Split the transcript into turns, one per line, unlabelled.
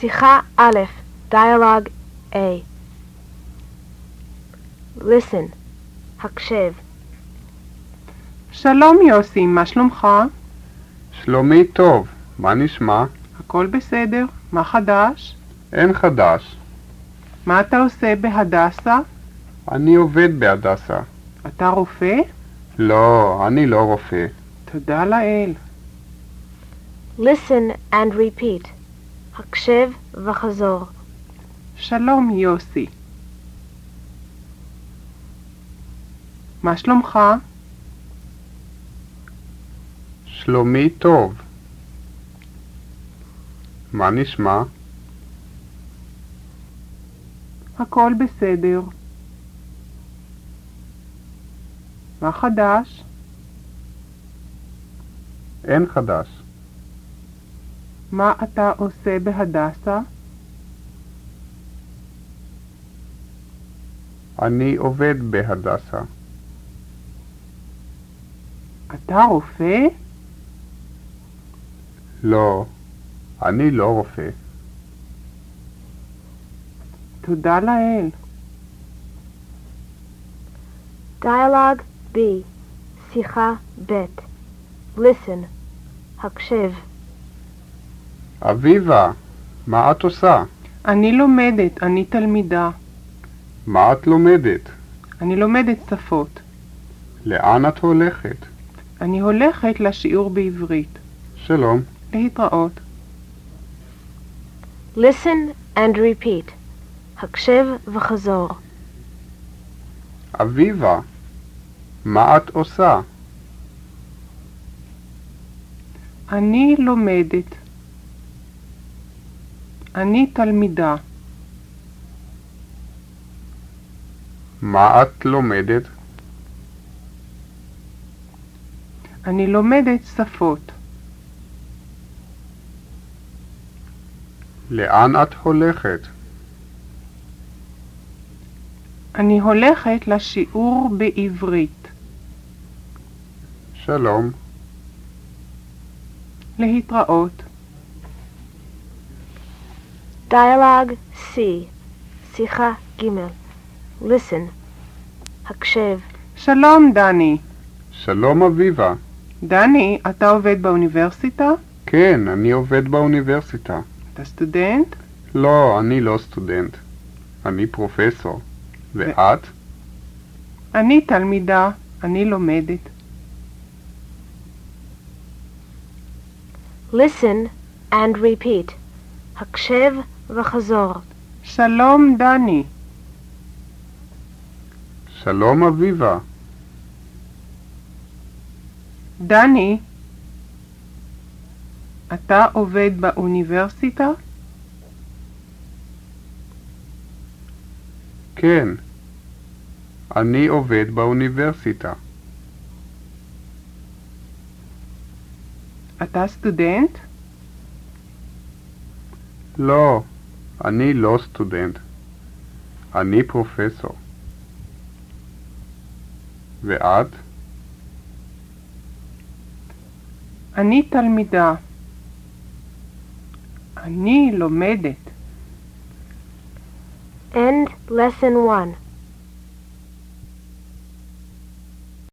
שיחה א', Dialogue A. Listen, הקשב.
שלום יוסי, מה שלומך?
שלומי טוב, מה נשמע?
הכל בסדר, מה חדש?
אין חדש.
מה אתה עושה בהדסה?
אני עובד בהדסה.
אתה רופא?
לא, אני לא רופא.
תודה לאל.
Listen and repeat. הקשב וחזור.
שלום יוסי. מה שלומך?
שלומי טוב. מה נשמע?
הכל בסדר. מה חדש?
אין חדש.
מה אתה עושה בהדסה?
אני עובד בהדסה.
אתה רופא?
לא, אני לא רופא.
תודה לאל.
Dialogue B. שיחה ב'. Listen, הקשב.
אביבה, מה את עושה?
אני לומדת, אני תלמידה.
מה את לומדת?
אני לומדת שפות.
לאן את הולכת?
אני הולכת לשיעור בעברית.
שלום.
להתראות.
Listen and repeat. הקשב וחזור.
אביבה, מה את עושה?
אני לומדת. אני תלמידה.
מה את לומדת?
אני לומדת שפות.
לאן את הולכת?
אני הולכת לשיעור בעברית.
שלום.
להתראות.
Dialogue C. שיחה ג'. Listen, הקשב.
שלום, דני.
שלום אביבה.
דני, אתה עובד באוניברסיטה?
כן, אני עובד באוניברסיטה.
אתה סטודנט?
לא, אני לא סטודנט. אני פרופסור. ואת?
אני תלמידה. אני לומדת.
Listen and repeat. הקשב וחזור.
שלום, דני.
שלום אביבה.
דני, אתה עובד באוניברסיטה?
כן. אני עובד באוניברסיטה.
אתה סטודנט?
לא, אני לא סטודנט. אני פרופסור. ואת?
אני תלמידה. אני לומדת.
End lesson 1.